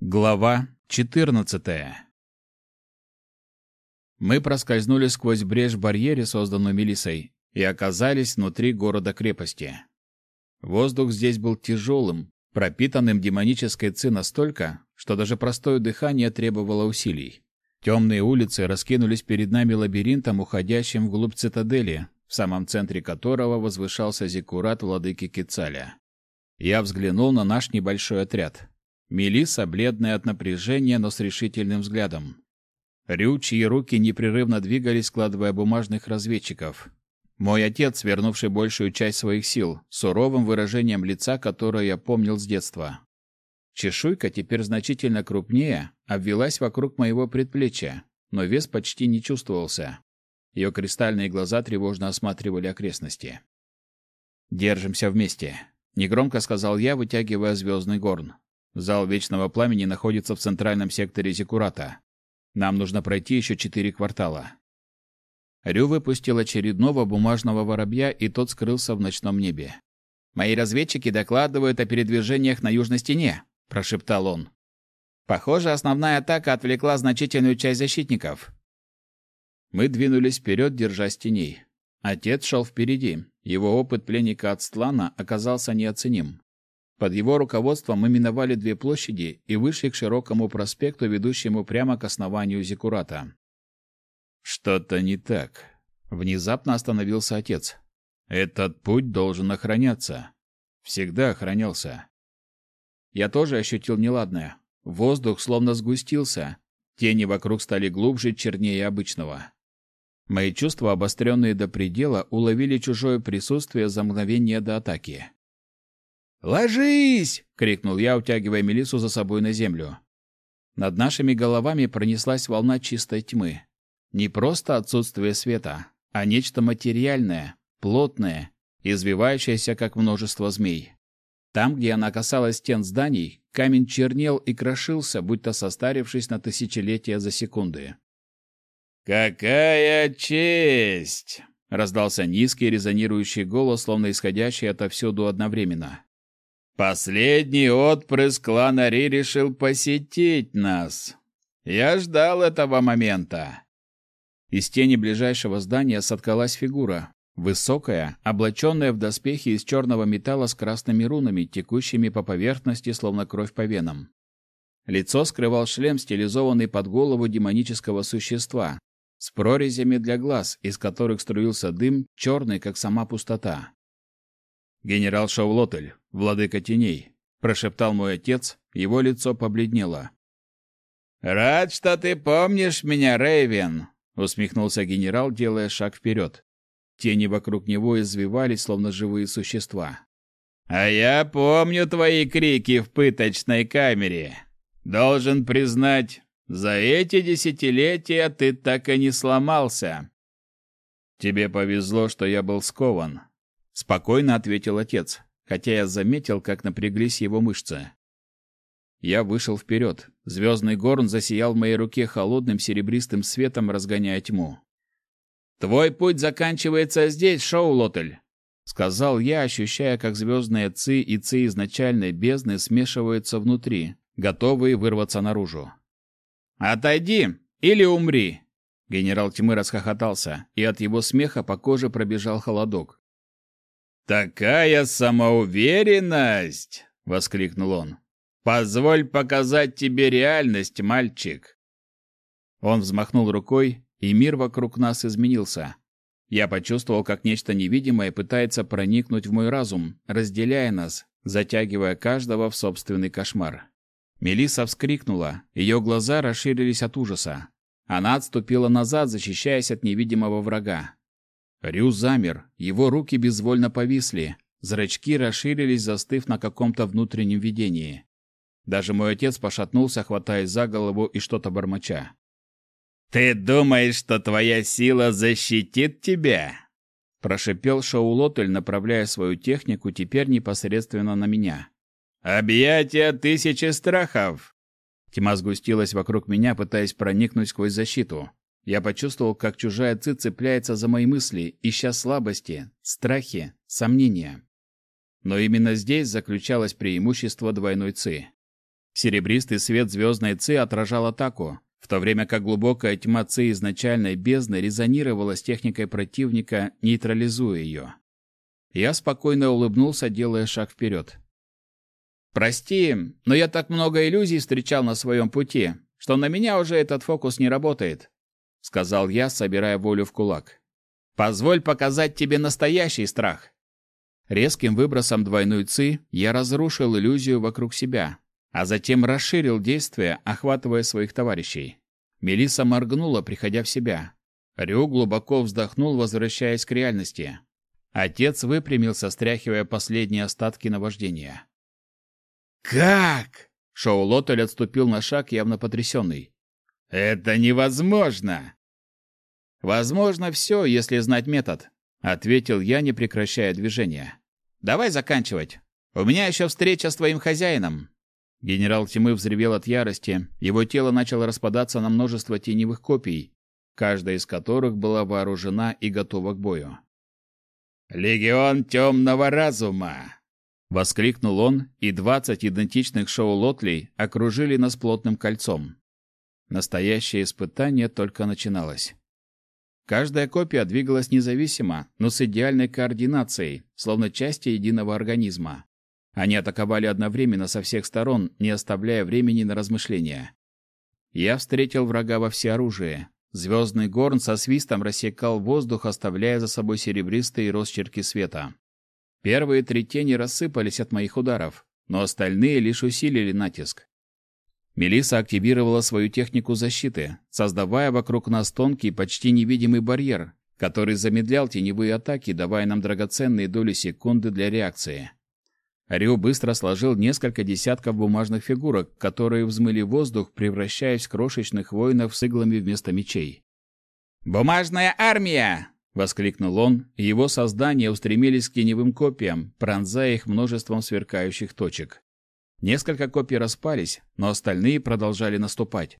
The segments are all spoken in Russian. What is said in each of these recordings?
Глава 14. Мы проскользнули сквозь брешь в барьере, созданную Мелисой, и оказались внутри города-крепости. Воздух здесь был тяжелым, пропитанным демонической ци настолько, что даже простое дыхание требовало усилий. Темные улицы раскинулись перед нами лабиринтом, уходящим вглубь цитадели, в самом центре которого возвышался зиккурат владыки Кицаля. Я взглянул на наш небольшой отряд. Мелисса, бледная от напряжения, но с решительным взглядом. Рю, чьи руки непрерывно двигались, складывая бумажных разведчиков. Мой отец, вернувший большую часть своих сил, суровым выражением лица, которое я помнил с детства. Чешуйка, теперь значительно крупнее, обвелась вокруг моего предплечья, но вес почти не чувствовался. Ее кристальные глаза тревожно осматривали окрестности. «Держимся вместе», — негромко сказал я, вытягивая звездный горн. Зал Вечного Пламени находится в центральном секторе Зикурата. Нам нужно пройти еще четыре квартала. Рю выпустил очередного бумажного воробья, и тот скрылся в ночном небе. «Мои разведчики докладывают о передвижениях на южной стене», – прошептал он. «Похоже, основная атака отвлекла значительную часть защитников». Мы двинулись вперед, держа теней. Отец шел впереди. Его опыт пленника от Стлана оказался неоценим. Под его руководством мы миновали две площади и вышли к широкому проспекту, ведущему прямо к основанию Зикурата. Что-то не так. Внезапно остановился отец. Этот путь должен охраняться. Всегда охранялся. Я тоже ощутил неладное. Воздух словно сгустился. Тени вокруг стали глубже, чернее обычного. Мои чувства, обостренные до предела, уловили чужое присутствие за мгновение до атаки. «Ложись!» — крикнул я, утягивая Мелису за собой на землю. Над нашими головами пронеслась волна чистой тьмы. Не просто отсутствие света, а нечто материальное, плотное, извивающееся, как множество змей. Там, где она касалась стен зданий, камень чернел и крошился, будто состарившись на тысячелетия за секунды. «Какая честь!» — раздался низкий резонирующий голос, словно исходящий отовсюду одновременно. Последний отпрыск клана Ри решил посетить нас. Я ждал этого момента. Из тени ближайшего здания соткалась фигура, высокая, облаченная в доспехи из черного металла с красными рунами, текущими по поверхности, словно кровь по венам. Лицо скрывал шлем, стилизованный под голову демонического существа, с прорезями для глаз, из которых струился дым, черный, как сама пустота. «Генерал Шаулотель, владыка теней», — прошептал мой отец, его лицо побледнело. «Рад, что ты помнишь меня, Рейвен», — усмехнулся генерал, делая шаг вперед. Тени вокруг него извивались, словно живые существа. «А я помню твои крики в пыточной камере. Должен признать, за эти десятилетия ты так и не сломался». «Тебе повезло, что я был скован», спокойно ответил отец, хотя я заметил, как напряглись его мышцы. Я вышел вперед. Звездный горн засиял в моей руке холодным серебристым светом, разгоняя тьму. «Твой путь заканчивается здесь, Шоулотель!» — сказал я, ощущая, как звездные ци и ци изначальной бездны смешиваются внутри, готовые вырваться наружу. «Отойди или умри!» Генерал тьмы расхохотался, и от его смеха по коже пробежал холодок. «Такая самоуверенность!» — воскликнул он. «Позволь показать тебе реальность, мальчик!» Он взмахнул рукой, и мир вокруг нас изменился. Я почувствовал, как нечто невидимое пытается проникнуть в мой разум, разделяя нас, затягивая каждого в собственный кошмар. Мелисса вскрикнула, ее глаза расширились от ужаса. Она отступила назад, защищаясь от невидимого врага. Рю замер, его руки безвольно повисли, зрачки расширились, застыв на каком-то внутреннем видении. Даже мой отец пошатнулся, хватаясь за голову и что-то бормоча. «Ты думаешь, что твоя сила защитит тебя?» Прошипел Шаулотель, направляя свою технику теперь непосредственно на меня. «Объятия тысячи страхов!» Тьма сгустилась вокруг меня, пытаясь проникнуть сквозь защиту. Я почувствовал, как чужая ци цепляется за мои мысли, ища слабости, страхи, сомнения. Но именно здесь заключалось преимущество двойной ци. Серебристый свет звездной ци отражал атаку, в то время как глубокая тьма ци изначальной бездны резонировала с техникой противника, нейтрализуя ее. Я спокойно улыбнулся, делая шаг вперед. «Прости, но я так много иллюзий встречал на своем пути, что на меня уже этот фокус не работает», — сказал я, собирая волю в кулак. «Позволь показать тебе настоящий страх». Резким выбросом двойной ци я разрушил иллюзию вокруг себя, а затем расширил действие, охватывая своих товарищей. Мелиса моргнула, приходя в себя. Рю глубоко вздохнул, возвращаясь к реальности. Отец выпрямился, стряхивая последние остатки наваждения. «Как?» Шоу Лотель отступил на шаг, явно потрясенный. «Это невозможно!» «Возможно все, если знать метод», — ответил я, не прекращая движения. «Давай заканчивать. У меня еще встреча с твоим хозяином». Генерал Тьмы взревел от ярости, его тело начало распадаться на множество теневых копий, каждая из которых была вооружена и готова к бою. «Легион темного разума!» Воскликнул он, и двадцать идентичных шоу-лотлей окружили нас плотным кольцом. Настоящее испытание только начиналось. Каждая копия двигалась независимо, но с идеальной координацией, словно части единого организма. Они атаковали одновременно со всех сторон, не оставляя времени на размышления. Я встретил врага во всеоружии. Звездный горн со свистом рассекал воздух, оставляя за собой серебристые росчерки света. Первые три тени рассыпались от моих ударов, но остальные лишь усилили натиск. Мелиса активировала свою технику защиты, создавая вокруг нас тонкий, почти невидимый барьер, который замедлял теневые атаки, давая нам драгоценные доли секунды для реакции. Рю быстро сложил несколько десятков бумажных фигурок, которые взмыли воздух, превращаясь в крошечных воинов с иглами вместо мечей. «Бумажная армия!» — воскликнул он, и его создания устремились к теневым копиям, пронзая их множеством сверкающих точек. Несколько копий распались, но остальные продолжали наступать.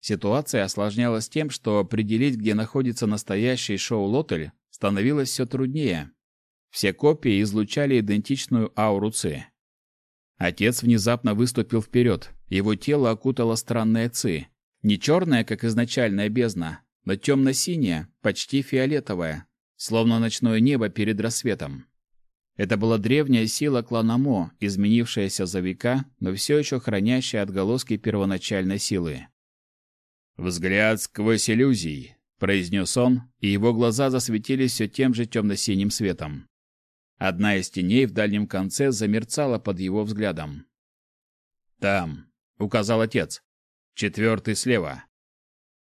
Ситуация осложнялась тем, что определить, где находится настоящий шоу-лотель, становилось все труднее. Все копии излучали идентичную ауру Ци. Отец внезапно выступил вперед. Его тело окутало странная Ци. Не черная, как изначальная бездна, но темно-синяя, почти фиолетовая, словно ночное небо перед рассветом. Это была древняя сила клана Мо, изменившаяся за века, но все еще хранящая отголоски первоначальной силы. «Взгляд сквозь иллюзий», — произнес он, и его глаза засветились все тем же темно-синим светом. Одна из теней в дальнем конце замерцала под его взглядом. «Там», — указал отец. «Четвертый слева».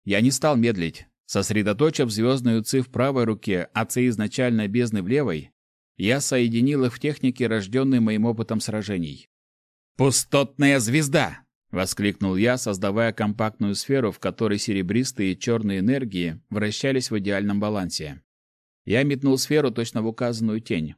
Я не стал медлить. Сосредоточив звездную ци в правой руке, а ци изначально бездны в левой, я соединил их в технике, рожденной моим опытом сражений. «Пустотная звезда!» — воскликнул я, создавая компактную сферу, в которой серебристые и черные энергии вращались в идеальном балансе. Я метнул сферу точно в указанную тень.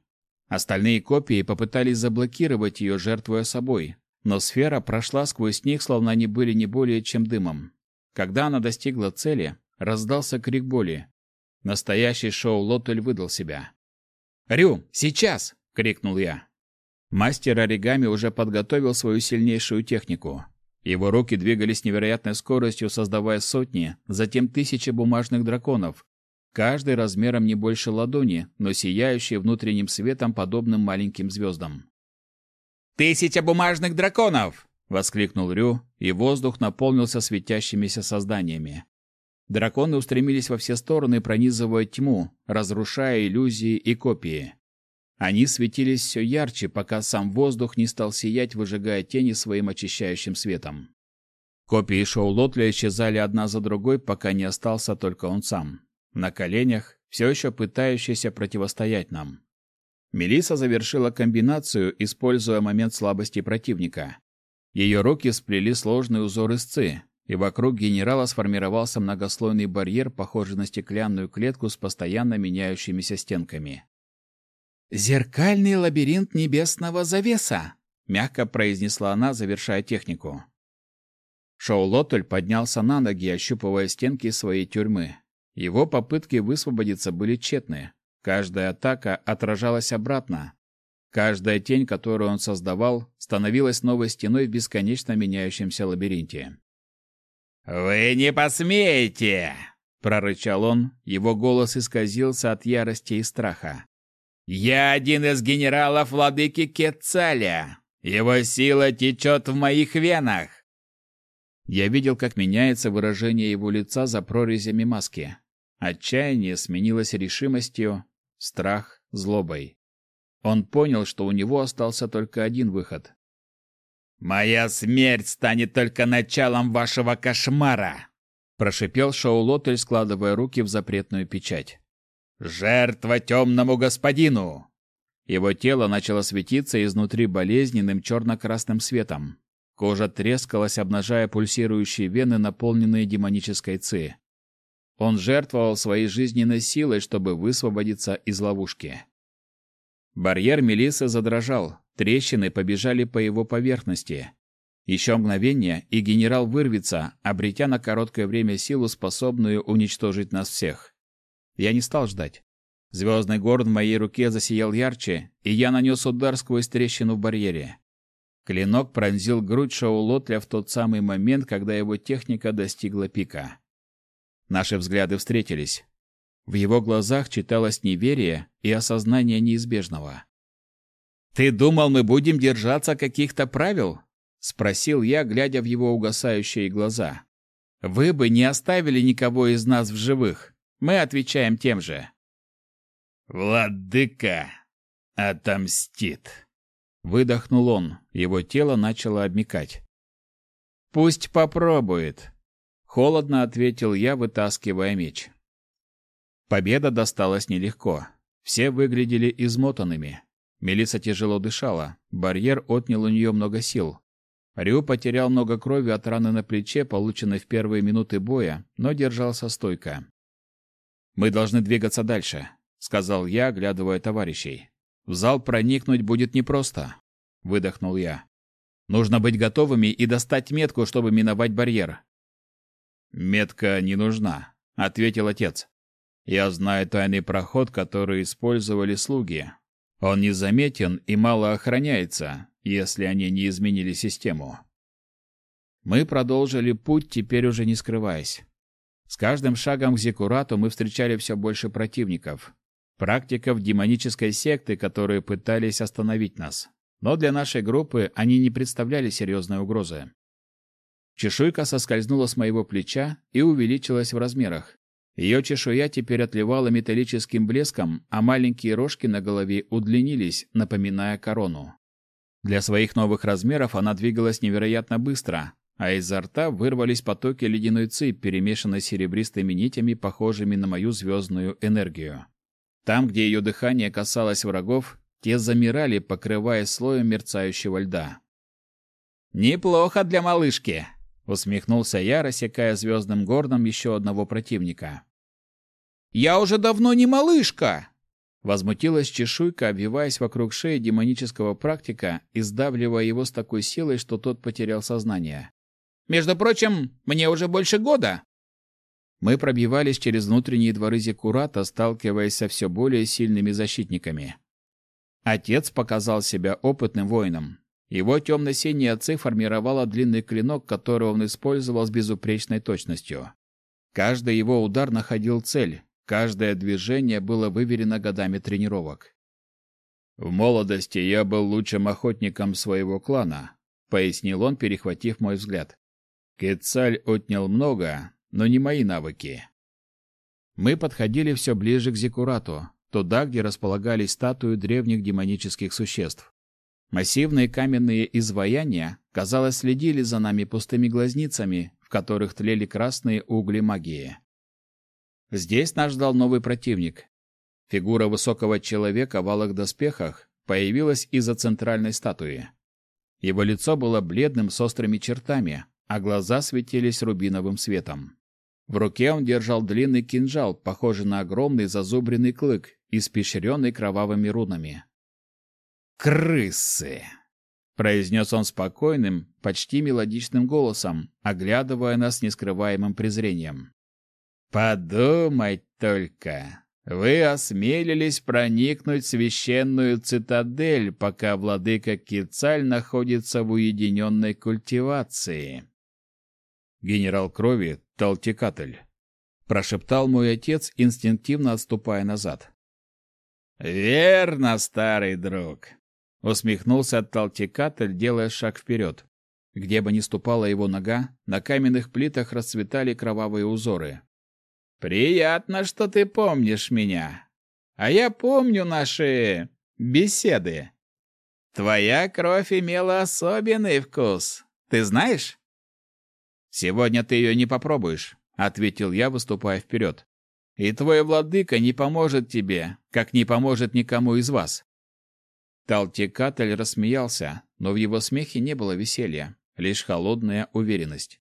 Остальные копии попытались заблокировать ее, жертвуя собой, но сфера прошла сквозь них, словно они были не более чем дымом. Когда она достигла цели, раздался крик боли. Настоящий шоу Лотель выдал себя. «Рю, сейчас!» — крикнул я. Мастер оригами уже подготовил свою сильнейшую технику. Его руки двигались невероятной скоростью, создавая сотни, затем тысячи бумажных драконов, каждый размером не больше ладони, но сияющий внутренним светом, подобным маленьким звездам. «Тысяча бумажных драконов!» — воскликнул Рю, и воздух наполнился светящимися созданиями. Драконы устремились во все стороны, пронизывая тьму, разрушая иллюзии и копии. Они светились все ярче, пока сам воздух не стал сиять, выжигая тени своим очищающим светом. Копии Шоу Лотля исчезали одна за другой, пока не остался только он сам. На коленях, все еще пытающийся противостоять нам. Мелиса завершила комбинацию, используя момент слабости противника. Ее руки сплели сложный узор из ци, и вокруг генерала сформировался многослойный барьер, похожий на стеклянную клетку с постоянно меняющимися стенками. «Зеркальный лабиринт небесного завеса», — мягко произнесла она, завершая технику. Шоу-Лотель поднялся на ноги, ощупывая стенки своей тюрьмы. Его попытки высвободиться были тщетны. Каждая атака отражалась обратно. Каждая тень, которую он создавал, становилась новой стеной в бесконечно меняющемся лабиринте. «Вы не посмеете!» — прорычал он, его голос исказился от ярости и страха. «Я один из генералов владыки Кетцаля! Его сила течет в моих венах!» Я видел, как меняется выражение его лица за прорезями маски. Отчаяние сменилось решимостью, страх — злобой. Он понял, что у него остался только один выход. «Моя смерть станет только началом вашего кошмара!» Прошипел Шоулотель, складывая руки в запретную печать. «Жертва темному господину!» Его тело начало светиться изнутри болезненным черно-красным светом. Кожа трескалась, обнажая пульсирующие вены, наполненные демонической ци. Он жертвовал своей жизненной силой, чтобы высвободиться из ловушки. Барьер Мелисы задрожал, трещины побежали по его поверхности. Еще мгновение, и генерал вырвется, обретя на короткое время силу, способную уничтожить нас всех. Я не стал ждать. Звездный горн в моей руке засиял ярче, и я нанес удар сквозь трещину в барьере. Клинок пронзил грудь Шоу-Лотля в тот самый момент, когда его техника достигла пика. Наши взгляды встретились. В его глазах читалось неверие и осознание неизбежного. «Ты думал, мы будем держаться каких-то правил?» — спросил я, глядя в его угасающие глаза. «Вы бы не оставили никого из нас в живых. Мы отвечаем тем же». «Владыка отомстит!» Выдохнул он, его тело начало обмякать. «Пусть попробует», — холодно ответил я, вытаскивая меч. Победа досталась нелегко. Все выглядели измотанными. Мелиса тяжело дышала, барьер отнял у нее много сил. Рю потерял много крови от раны на плече, полученной в первые минуты боя, но держался стойко. «Мы должны двигаться дальше», — сказал я, оглядывая товарищей. «В зал проникнуть будет непросто», — выдохнул я. «Нужно быть готовыми и достать метку, чтобы миновать барьер». «Метка не нужна», — ответил отец. Я знаю тайный проход, который использовали слуги. Он незаметен и мало охраняется, если они не изменили систему. Мы продолжили путь, теперь уже не скрываясь. С каждым шагом к Зекурату мы встречали все больше противников. Практиков демонической секты, которые пытались остановить нас. Но для нашей группы они не представляли серьезной угрозы. Чешуйка соскользнула с моего плеча и увеличилась в размерах. Ее чешуя теперь отливала металлическим блеском, а маленькие рожки на голове удлинились, напоминая корону. Для своих новых размеров она двигалась невероятно быстро, а изо рта вырвались потоки ледяной ци, перемешанной серебристыми нитями, похожими на мою звездную энергию. Там, где ее дыхание касалось врагов, те замирали, покрываясь слоем мерцающего льда. «Неплохо для малышки!» Усмехнулся я, рассекая звездным горном еще одного противника. «Я уже давно не малышка!» Возмутилась чешуйка, обвиваясь вокруг шеи демонического практика и сдавливая его с такой силой, что тот потерял сознание. «Между прочим, мне уже больше года!» Мы пробивались через внутренние дворы Зекурата, сталкиваясь со все более сильными защитниками. Отец показал себя опытным воином, его темно-синяя ци формировала длинный клинок, который он использовал с безупречной точностью. Каждый его удар находил цель, каждое движение было выверено годами тренировок. «В молодости я был лучшим охотником своего клана», — пояснил он, перехватив мой взгляд. «Кецаль отнял много, но не мои навыки». Мы подходили все ближе к Зикурату, туда, где располагались статуи древних демонических существ. Массивные каменные изваяния, казалось, следили за нами пустыми глазницами, в которых тлели красные угли магии. Здесь нас ждал новый противник. Фигура высокого человека в алых доспехах появилась из-за центральной статуи. Его лицо было бледным с острыми чертами, а глаза светились рубиновым светом. В руке он держал длинный кинжал, похожий на огромный зазубренный клык, испещренный кровавыми рунами. «Крысы!» — произнес он спокойным, почти мелодичным голосом, оглядывая нас с нескрываемым презрением. «Подумать только! вы осмелились проникнуть в священную цитадель, пока владыка Кицаль находится в уединенной культивации. Генерал крови Талтикатель, прошептал мой отец, инстинктивно отступая назад. Верно, старый друг, усмехнулся Талтикатель, делая шаг вперед. Где бы ни ступала его нога, на каменных плитах расцветали кровавые узоры. Приятно, что ты помнишь меня. А я помню наши беседы. Твоя кровь имела особенный вкус. Ты знаешь? Сегодня ты ее не попробуешь, ответил я, выступая вперед. И твой владыка не поможет тебе, как не поможет никому из вас. Талтикатель рассмеялся, но в его смехе не было веселья лишь холодная уверенность.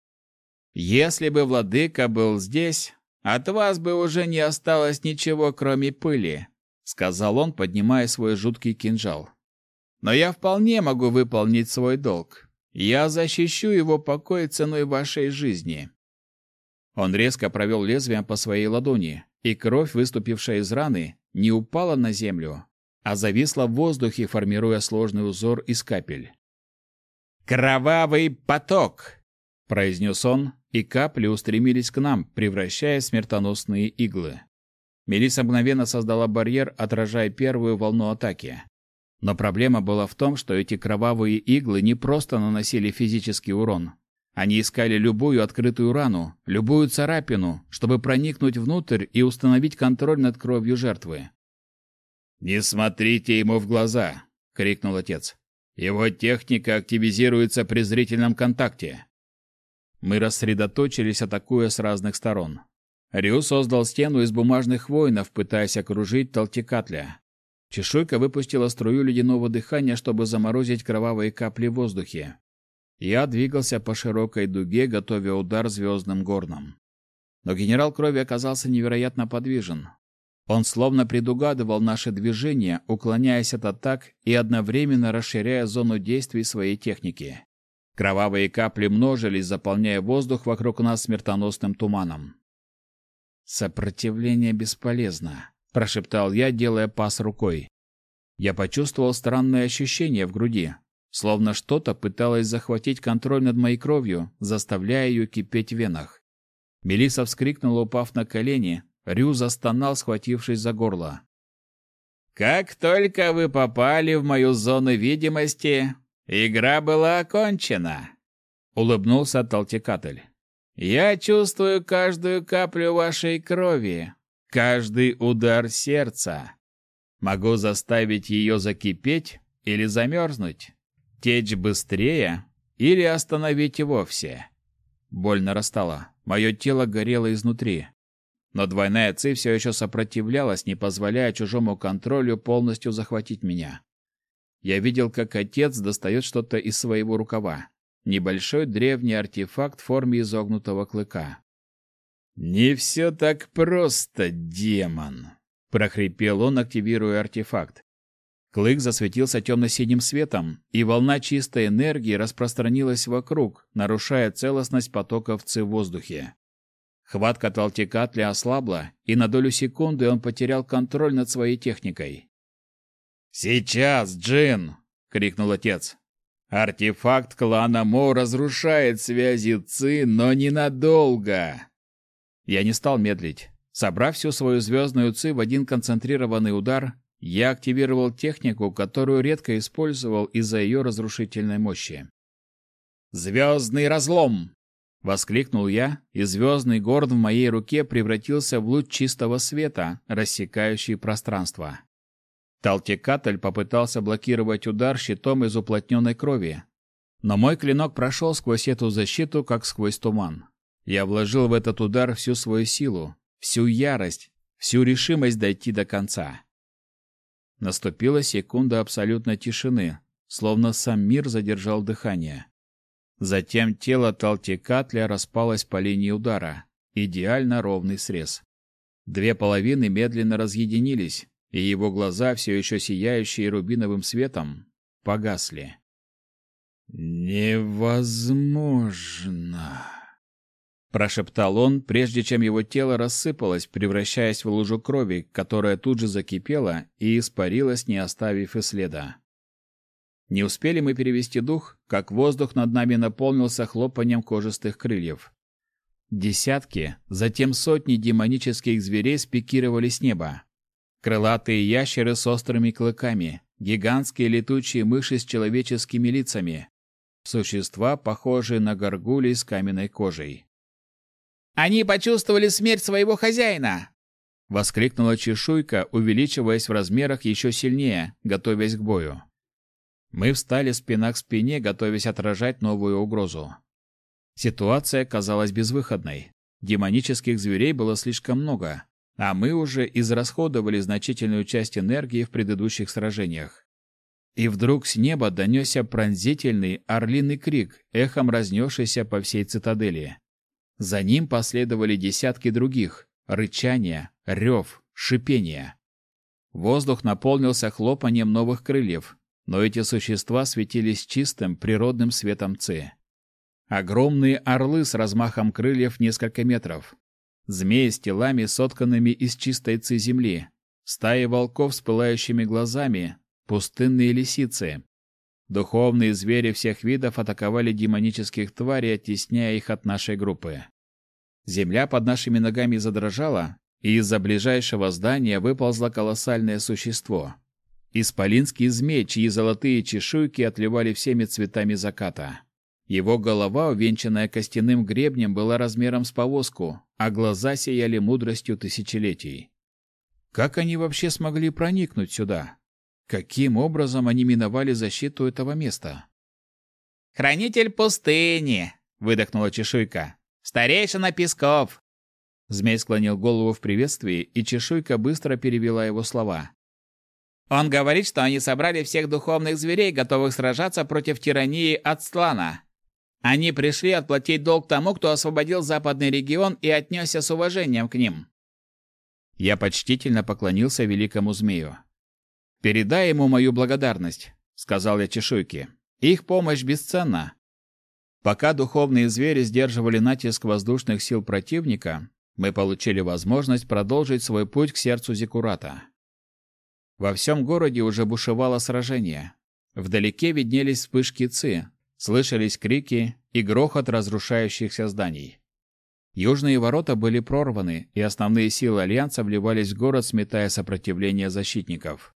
Если бы владыка был здесь, от вас бы уже не осталось ничего, кроме пыли, сказал он, поднимая свой жуткий кинжал. Но я вполне могу выполнить свой долг. Я защищу его покой ценой вашей жизни. Он резко провел лезвием по своей ладони, и кровь, выступившая из раны, не упала на землю, а зависла в воздухе, формируя сложный узор из капель. «Кровавый поток!» — произнес он, и капли устремились к нам, превращая смертоносные иглы. Мелисса мгновенно создала барьер, отражая первую волну атаки. Но проблема была в том, что эти кровавые иглы не просто наносили физический урон. Они искали любую открытую рану, любую царапину, чтобы проникнуть внутрь и установить контроль над кровью жертвы. «Не смотрите ему в глаза!» — крикнул отец. Его техника активизируется при зрительном контакте. Мы рассредоточились, атакуя с разных сторон. Рю создал стену из бумажных воинов, пытаясь окружить Талтикатля. Чешуйка выпустила струю ледяного дыхания, чтобы заморозить кровавые капли в воздухе. Я двигался по широкой дуге, готовя удар звездным горном. Но генерал крови оказался невероятно подвижен. Он словно предугадывал наши движения, уклоняясь от атак и одновременно расширяя зону действий своей техники. Кровавые капли множились, заполняя воздух вокруг нас смертоносным туманом. «Сопротивление бесполезно», — прошептал я, делая пас рукой. Я почувствовал странное ощущение в груди, словно что-то пыталось захватить контроль над моей кровью, заставляя ее кипеть в венах. Мелисса вскрикнула, упав на колени, Рю застонал, схватившись за горло. «Как только вы попали в мою зону видимости, игра была окончена», — улыбнулся Талтикатель. «Я чувствую каждую каплю вашей крови, каждый удар сердца. Могу заставить ее закипеть или замерзнуть, течь быстрее или остановить вовсе». Боль нарастала, мое тело горело изнутри. Но двойная ци все еще сопротивлялась, не позволяя чужому контролю полностью захватить меня. Я видел, как отец достает что-то из своего рукава. Небольшой древний артефакт в форме изогнутого клыка. «Не все так просто, демон!» — прохрипел он, активируя артефакт. Клык засветился темно-синим светом, и волна чистой энергии распространилась вокруг, нарушая целостность потоков ци в воздухе. Хватка Талтикатля ослабла, и на долю секунды он потерял контроль над своей техникой. «Сейчас, Джин!» — крикнул отец. «Артефакт клана Мо разрушает связи Ци, но ненадолго!» Я не стал медлить. Собрав всю свою звездную Ци в один концентрированный удар, я активировал технику, которую редко использовал из-за ее разрушительной мощи. «Звездный разлом!» Воскликнул я, и звездный горд в моей руке превратился в луч чистого света, рассекающий пространство. Талтикатль попытался блокировать удар щитом из уплотненной крови. Но мой клинок прошел сквозь эту защиту, как сквозь туман. Я вложил в этот удар всю свою силу, всю ярость, всю решимость дойти до конца. Наступила секунда абсолютной тишины, словно сам мир задержал дыхание. Затем тело Талтикатля распалось по линии удара. Идеально ровный срез. Две половины медленно разъединились, и его глаза, все еще сияющие рубиновым светом, погасли. «Невозможно!» прошептал он, прежде чем его тело рассыпалось, превращаясь в лужу крови, которая тут же закипела и испарилась, не оставив и следа. Не успели мы перевести дух, как воздух над нами наполнился хлопанием кожистых крыльев. Десятки, затем сотни демонических зверей спикировали с неба. Крылатые ящеры с острыми клыками, гигантские летучие мыши с человеческими лицами, существа, похожие на горгулей с каменной кожей. Они почувствовали смерть своего хозяина!» Воскликнула чешуйка, увеличиваясь в размерах еще сильнее, готовясь к бою. Мы встали спина к спине, готовясь отражать новую угрозу. Ситуация казалась безвыходной. Демонических зверей было слишком много, а мы уже израсходовали значительную часть энергии в предыдущих сражениях. И вдруг с неба донесся пронзительный орлиный крик, эхом разнесшийся по всей цитадели. За ним последовали десятки других — рычание, рев, шипение. Воздух наполнился хлопанием новых крыльев, но эти существа светились чистым природным светом Ци. Огромные орлы с размахом крыльев несколько метров. Змеи с телами, сотканными из чистой ци земли. Стаи волков с пылающими глазами. Пустынные лисицы. Духовные звери всех видов атаковали демонических тварей, оттесняя их от нашей группы. Земля под нашими ногами задрожала, и из-за ближайшего здания выползло колоссальное существо. Исполинский змей, чьи золотые чешуйки отливали всеми цветами заката. Его голова, увенчанная костяным гребнем, была размером с повозку, а глаза сияли мудростью тысячелетий. Как они вообще смогли проникнуть сюда? Каким образом они миновали защиту этого места? «Хранитель пустыни!» — выдохнула чешуйка. «Старейшина Песков!» Змей склонил голову в приветствии, и чешуйка быстро перевела его слова. «Он говорит, что они собрали всех духовных зверей, готовых сражаться против тирании Ацтлана. Они пришли отплатить долг тому, кто освободил западный регион и отнесся с уважением к ним». Я почтительно поклонился великому змею. «Передай ему мою благодарность», — сказал я чешуйке. «Их помощь бесценна». Пока духовные звери сдерживали натиск воздушных сил противника, мы получили возможность продолжить свой путь к сердцу Зикурата. Во всем городе уже бушевало сражение. Вдалеке виднелись вспышки ци, слышались крики и грохот разрушающихся зданий. Южные ворота были прорваны, и основные силы Альянса вливались в город, сметая сопротивление защитников.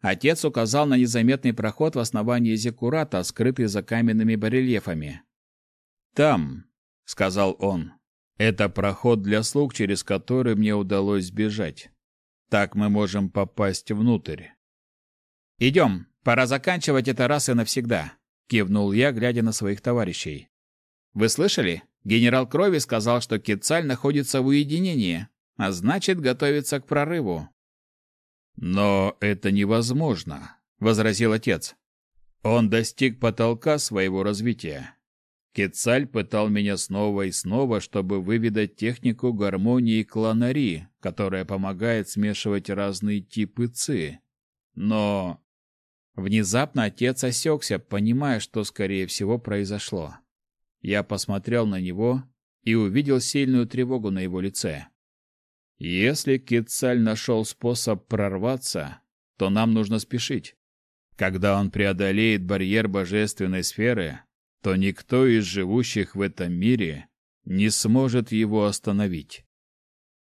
Отец указал на незаметный проход в основании Зекурата, скрытый за каменными барельефами. «Там», — сказал он, — «это проход для слуг, через который мне удалось сбежать. Так мы можем попасть внутрь». «Идем, пора заканчивать это раз и навсегда», — кивнул я, глядя на своих товарищей. «Вы слышали? Генерал Крови сказал, что Кецаль находится в уединении, а значит, готовится к прорыву. Но это невозможно, возразил отец. Он достиг потолка своего развития. Кецаль пытал меня снова и снова, чтобы выведать технику гармонии кланари, которая помогает смешивать разные типы ци. Но внезапно отец осекся, понимая, что скорее всего произошло. Я посмотрел на него и увидел сильную тревогу на его лице. Если Кицаль нашел способ прорваться, то нам нужно спешить. Когда он преодолеет барьер божественной сферы, то никто из живущих в этом мире не сможет его остановить.